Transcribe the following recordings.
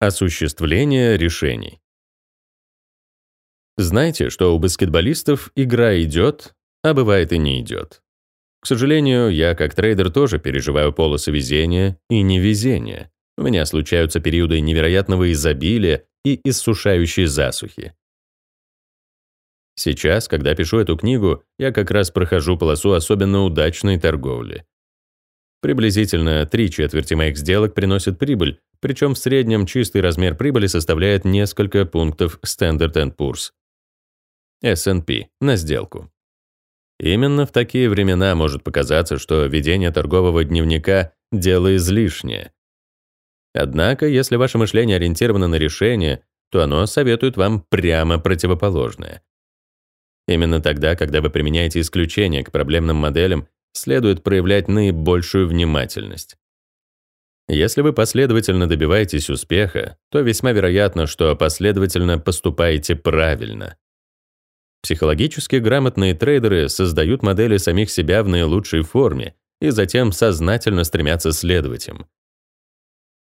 Осуществление решений. Знаете, что у баскетболистов игра идет, а бывает и не идет. К сожалению, я как трейдер тоже переживаю полосы везения и невезения. У меня случаются периоды невероятного изобилия и иссушающей засухи. Сейчас, когда пишу эту книгу, я как раз прохожу полосу особенно удачной торговли. Приблизительно три четверти моих сделок приносят прибыль, причем в среднем чистый размер прибыли составляет несколько пунктов Standard Poor's. S&P на сделку. Именно в такие времена может показаться, что ведение торгового дневника – дело излишнее. Однако, если ваше мышление ориентировано на решение, то оно советует вам прямо противоположное. Именно тогда, когда вы применяете исключения к проблемным моделям, следует проявлять наибольшую внимательность. Если вы последовательно добиваетесь успеха, то весьма вероятно, что последовательно поступаете правильно. Психологически грамотные трейдеры создают модели самих себя в наилучшей форме и затем сознательно стремятся следовать им.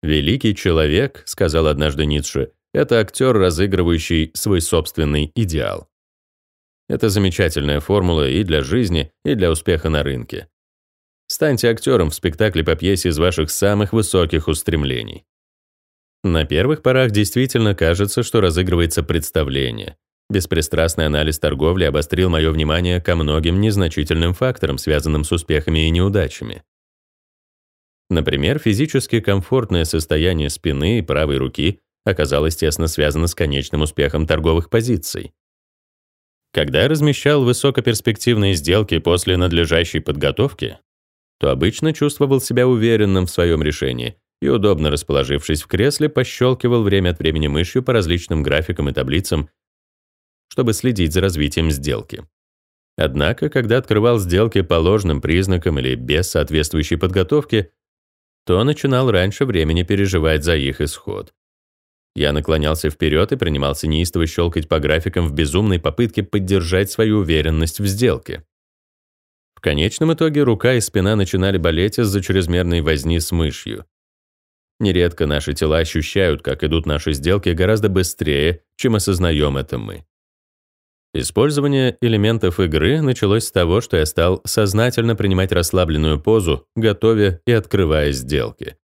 «Великий человек», — сказал однажды Ницше, — это актер, разыгрывающий свой собственный идеал. Это замечательная формула и для жизни, и для успеха на рынке. Станьте актером в спектакле по пьесе из ваших самых высоких устремлений. На первых порах действительно кажется, что разыгрывается представление. Беспристрастный анализ торговли обострил мое внимание ко многим незначительным факторам, связанным с успехами и неудачами. Например, физически комфортное состояние спины и правой руки оказалось тесно связано с конечным успехом торговых позиций. Когда я размещал высокоперспективные сделки после надлежащей подготовки, то обычно чувствовал себя уверенным в своем решении и, удобно расположившись в кресле, пощелкивал время от времени мышью по различным графикам и таблицам, чтобы следить за развитием сделки. Однако, когда открывал сделки по ложным признакам или без соответствующей подготовки, то начинал раньше времени переживать за их исход. Я наклонялся вперед и принимался неистово щелкать по графикам в безумной попытке поддержать свою уверенность в сделке. В конечном итоге рука и спина начинали болеть из-за чрезмерной возни с мышью. Нередко наши тела ощущают, как идут наши сделки гораздо быстрее, чем осознаем это мы. Использование элементов игры началось с того, что я стал сознательно принимать расслабленную позу, готовя и открывая сделки.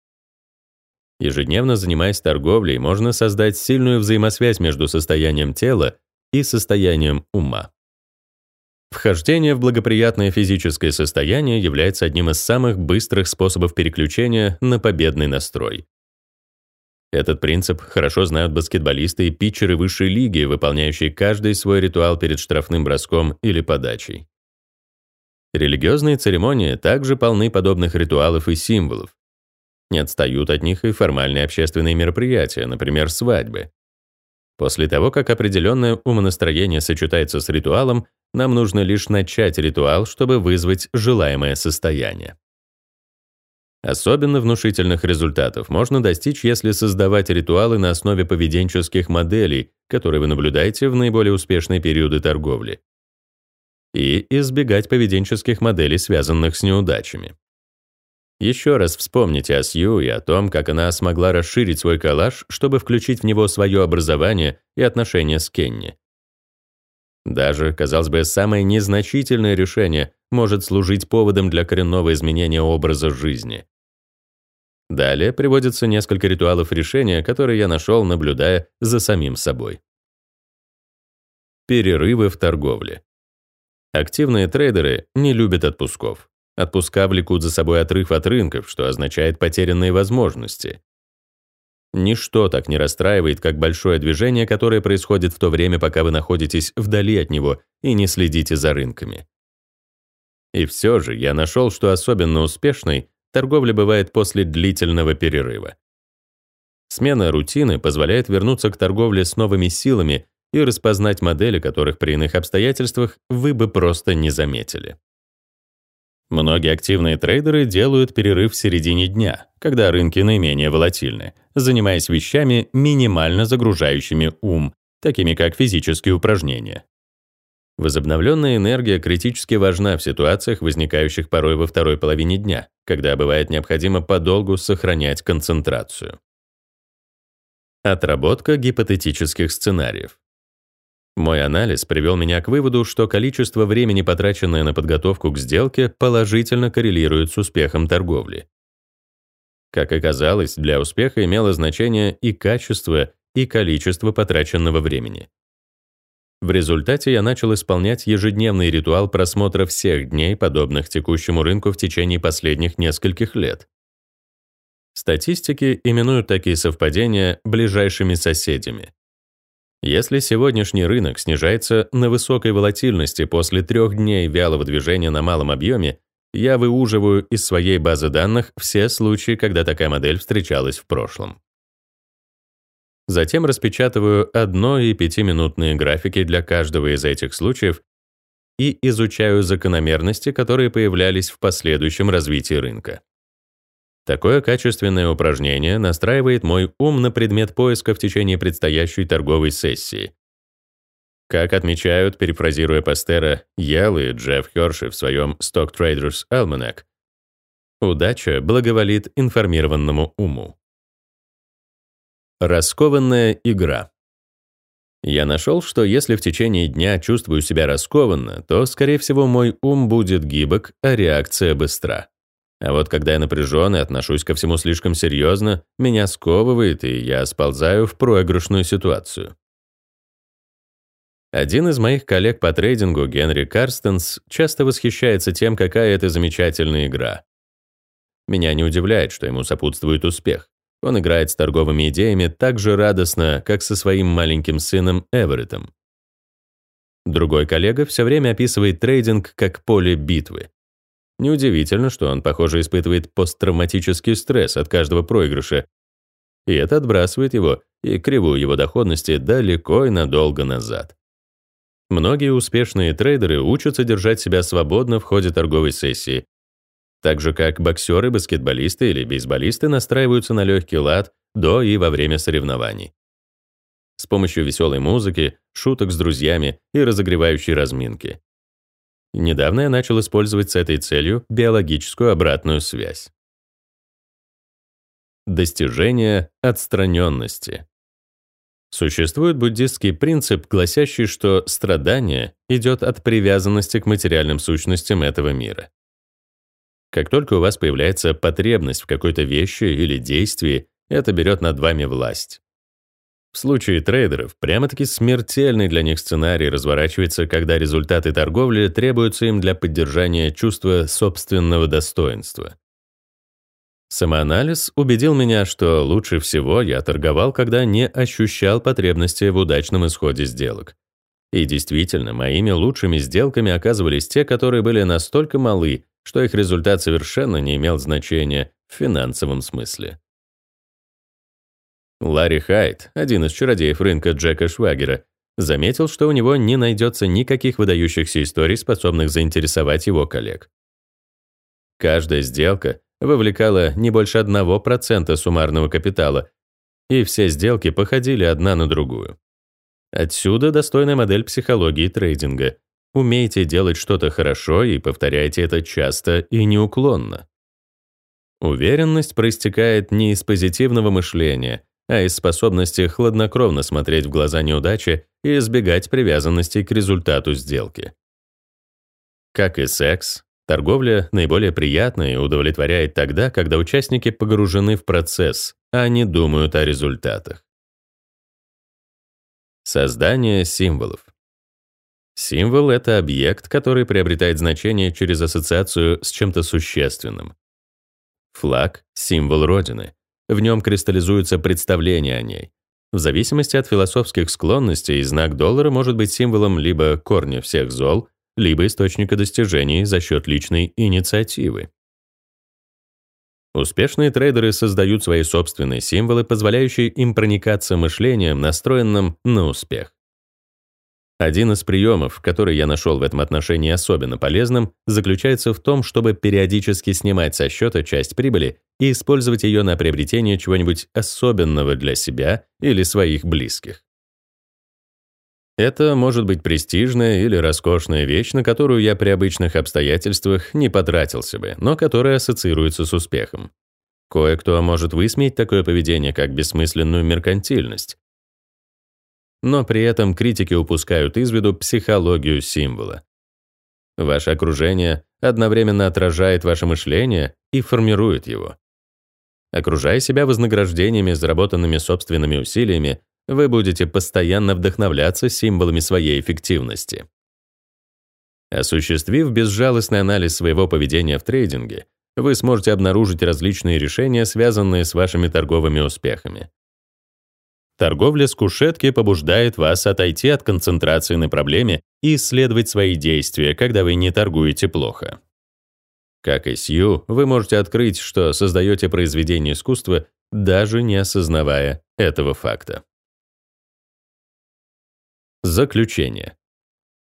Ежедневно занимаясь торговлей, можно создать сильную взаимосвязь между состоянием тела и состоянием ума. Вхождение в благоприятное физическое состояние является одним из самых быстрых способов переключения на победный настрой. Этот принцип хорошо знают баскетболисты и питчеры высшей лиги, выполняющие каждый свой ритуал перед штрафным броском или подачей. Религиозные церемонии также полны подобных ритуалов и символов. Не отстают от них и формальные общественные мероприятия, например, свадьбы. После того, как определенное умонастроение сочетается с ритуалом, нам нужно лишь начать ритуал, чтобы вызвать желаемое состояние. Особенно внушительных результатов можно достичь, если создавать ритуалы на основе поведенческих моделей, которые вы наблюдаете в наиболее успешные периоды торговли, и избегать поведенческих моделей, связанных с неудачами. Еще раз вспомните о Сью и о том, как она смогла расширить свой коллаж, чтобы включить в него свое образование и отношения с Кенни. Даже, казалось бы, самое незначительное решение может служить поводом для коренного изменения образа жизни. Далее приводится несколько ритуалов решения, которые я нашел, наблюдая за самим собой. Перерывы в торговле. Активные трейдеры не любят отпусков. Отпуска влекут за собой отрыв от рынков, что означает потерянные возможности. Ничто так не расстраивает, как большое движение, которое происходит в то время, пока вы находитесь вдали от него и не следите за рынками. И все же я нашел, что особенно успешной торговля бывает после длительного перерыва. Смена рутины позволяет вернуться к торговле с новыми силами и распознать модели, которых при иных обстоятельствах вы бы просто не заметили. Многие активные трейдеры делают перерыв в середине дня, когда рынки наименее волатильны, занимаясь вещами, минимально загружающими ум, такими как физические упражнения. Возобновленная энергия критически важна в ситуациях, возникающих порой во второй половине дня, когда бывает необходимо подолгу сохранять концентрацию. Отработка гипотетических сценариев. Мой анализ привел меня к выводу, что количество времени, потраченное на подготовку к сделке, положительно коррелирует с успехом торговли. Как оказалось, для успеха имело значение и качество, и количество потраченного времени. В результате я начал исполнять ежедневный ритуал просмотра всех дней, подобных текущему рынку в течение последних нескольких лет. Статистики именуют такие совпадения ближайшими соседями. Если сегодняшний рынок снижается на высокой волатильности после трех дней вялого движения на малом объеме, я выуживаю из своей базы данных все случаи, когда такая модель встречалась в прошлом. Затем распечатываю одно- и пятиминутные графики для каждого из этих случаев и изучаю закономерности, которые появлялись в последующем развитии рынка. Такое качественное упражнение настраивает мой ум на предмет поиска в течение предстоящей торговой сессии. Как отмечают, перефразируя Пастера, Ял и Джефф Херши в своем Stock Traders Almanac, удача благоволит информированному уму. Раскованная игра. Я нашел, что если в течение дня чувствую себя раскованно, то, скорее всего, мой ум будет гибок, а реакция быстра. А вот когда я напряжен и отношусь ко всему слишком серьезно, меня сковывает, и я сползаю в проигрышную ситуацию. Один из моих коллег по трейдингу, Генри Карстенс, часто восхищается тем, какая это замечательная игра. Меня не удивляет, что ему сопутствует успех. Он играет с торговыми идеями так же радостно, как со своим маленьким сыном Эвереттом. Другой коллега все время описывает трейдинг как поле битвы. Неудивительно, что он, похоже, испытывает посттравматический стресс от каждого проигрыша, и это отбрасывает его и кривую его доходности далеко и надолго назад. Многие успешные трейдеры учатся держать себя свободно в ходе торговой сессии, так же как боксеры, баскетболисты или бейсболисты настраиваются на легкий лад до и во время соревнований. С помощью веселой музыки, шуток с друзьями и разогревающей разминки. Недавно я начал использовать с этой целью биологическую обратную связь. Достижение отстраненности. Существует буддистский принцип, гласящий, что страдание идет от привязанности к материальным сущностям этого мира. Как только у вас появляется потребность в какой-то вещи или действии, это берет над вами власть. В случае трейдеров, прямо-таки смертельный для них сценарий разворачивается, когда результаты торговли требуются им для поддержания чувства собственного достоинства. Самоанализ убедил меня, что лучше всего я торговал, когда не ощущал потребности в удачном исходе сделок. И действительно, моими лучшими сделками оказывались те, которые были настолько малы, что их результат совершенно не имел значения в финансовом смысле. Ларри Хайт, один из чародеев рынка Джека Швагера, заметил, что у него не найдется никаких выдающихся историй, способных заинтересовать его коллег. Каждая сделка вовлекала не больше 1% суммарного капитала, и все сделки походили одна на другую. Отсюда достойная модель психологии трейдинга. Умейте делать что-то хорошо и повторяйте это часто и неуклонно. Уверенность проистекает не из позитивного мышления, а из способности хладнокровно смотреть в глаза неудачи и избегать привязанности к результату сделки. Как и секс, торговля наиболее приятна и удовлетворяет тогда, когда участники погружены в процесс, а не думают о результатах. Создание символов. Символ — это объект, который приобретает значение через ассоциацию с чем-то существенным. Флаг — символ Родины. В нем кристаллизуется представление о ней. В зависимости от философских склонностей, знак доллара может быть символом либо корня всех зол, либо источника достижений за счет личной инициативы. Успешные трейдеры создают свои собственные символы, позволяющие им проникаться мышлением, настроенным на успех. Один из приемов, который я нашел в этом отношении особенно полезным, заключается в том, чтобы периодически снимать со счета часть прибыли и использовать ее на приобретение чего-нибудь особенного для себя или своих близких. Это может быть престижная или роскошная вещь, на которую я при обычных обстоятельствах не потратился бы, но которая ассоциируется с успехом. Кое-кто может высмеять такое поведение как бессмысленную меркантильность. Но при этом критики упускают из виду психологию символа. Ваше окружение одновременно отражает ваше мышление и формирует его. Окружая себя вознаграждениями, заработанными собственными усилиями, вы будете постоянно вдохновляться символами своей эффективности. Осуществив безжалостный анализ своего поведения в трейдинге, вы сможете обнаружить различные решения, связанные с вашими торговыми успехами. Торговля с кушетки побуждает вас отойти от концентрации на проблеме и исследовать свои действия, когда вы не торгуете плохо. Как и Сью, вы можете открыть, что создаете произведение искусства, даже не осознавая этого факта. Заключение.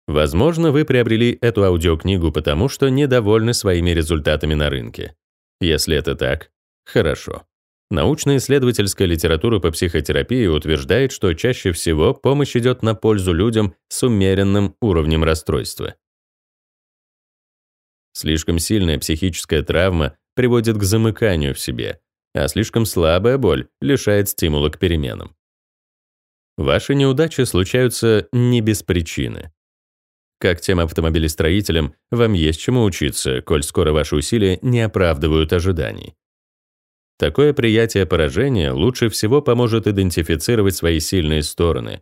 Возможно, вы приобрели эту аудиокнигу потому, что недовольны своими результатами на рынке. Если это так, хорошо. Научно-исследовательская литература по психотерапии утверждает, что чаще всего помощь идет на пользу людям с умеренным уровнем расстройства. Слишком сильная психическая травма приводит к замыканию в себе, а слишком слабая боль лишает стимула к переменам. Ваши неудачи случаются не без причины. Как тем автомобилестроителям, вам есть чему учиться, коль скоро ваши усилия не оправдывают ожиданий. Такое приятие поражения лучше всего поможет идентифицировать свои сильные стороны.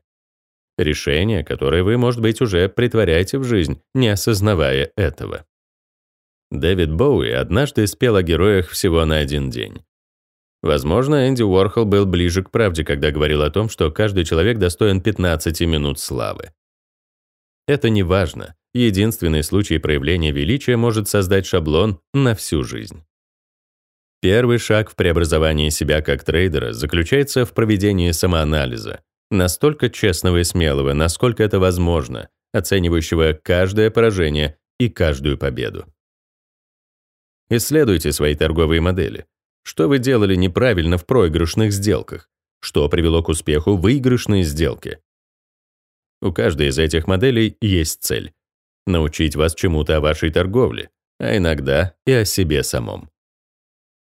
Решение, которое вы, может быть, уже притворяете в жизнь, не осознавая этого. Дэвид Боуи однажды спел о героях всего на один день. Возможно, Энди Уорхол был ближе к правде, когда говорил о том, что каждый человек достоин 15 минут славы. Это не важно. Единственный случай проявления величия может создать шаблон на всю жизнь. Первый шаг в преобразовании себя как трейдера заключается в проведении самоанализа, настолько честного и смелого, насколько это возможно, оценивающего каждое поражение и каждую победу. Исследуйте свои торговые модели. Что вы делали неправильно в проигрышных сделках? Что привело к успеху выигрышной сделки? У каждой из этих моделей есть цель — научить вас чему-то о вашей торговле, а иногда и о себе самом.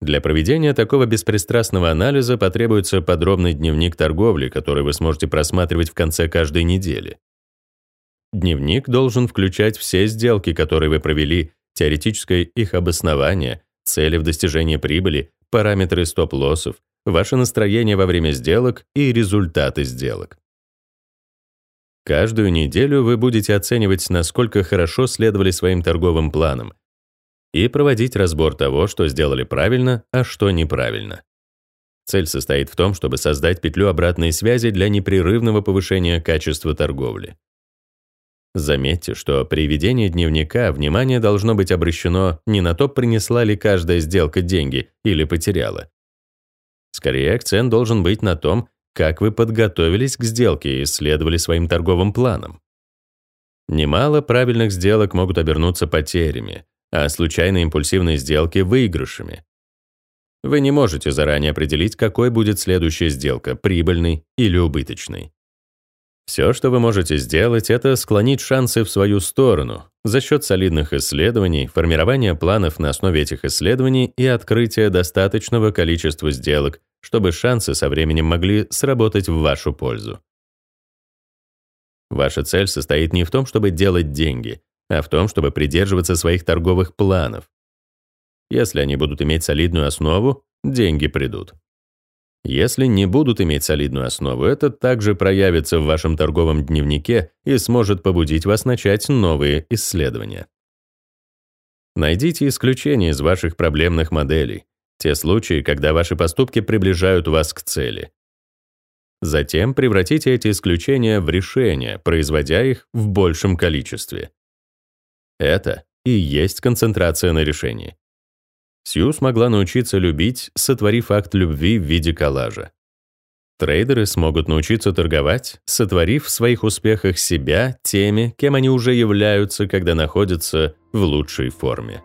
Для проведения такого беспристрастного анализа потребуется подробный дневник торговли, который вы сможете просматривать в конце каждой недели. Дневник должен включать все сделки, которые вы провели, теоретическое их обоснование, цели в достижении прибыли, параметры стоп-лоссов, ваше настроение во время сделок и результаты сделок. Каждую неделю вы будете оценивать, насколько хорошо следовали своим торговым планам, и проводить разбор того, что сделали правильно, а что неправильно. Цель состоит в том, чтобы создать петлю обратной связи для непрерывного повышения качества торговли. Заметьте, что при ведении дневника внимание должно быть обращено не на то, принесла ли каждая сделка деньги или потеряла. Скорее, акцент должен быть на том, как вы подготовились к сделке и следовали своим торговым планам. Немало правильных сделок могут обернуться потерями, а случайные импульсивные сделки — выигрышами. Вы не можете заранее определить, какой будет следующая сделка, прибыльной или убыточной. Все, что вы можете сделать, это склонить шансы в свою сторону за счет солидных исследований, формирования планов на основе этих исследований и открытия достаточного количества сделок, чтобы шансы со временем могли сработать в вашу пользу. Ваша цель состоит не в том, чтобы делать деньги, а в том, чтобы придерживаться своих торговых планов. Если они будут иметь солидную основу, деньги придут. Если не будут иметь солидную основу, это также проявится в вашем торговом дневнике и сможет побудить вас начать новые исследования. Найдите исключения из ваших проблемных моделей, те случаи, когда ваши поступки приближают вас к цели. Затем превратите эти исключения в решения, производя их в большем количестве. Это и есть концентрация на решении. Сью смогла научиться любить, сотворив акт любви в виде коллажа. Трейдеры смогут научиться торговать, сотворив в своих успехах себя теми, кем они уже являются, когда находятся в лучшей форме.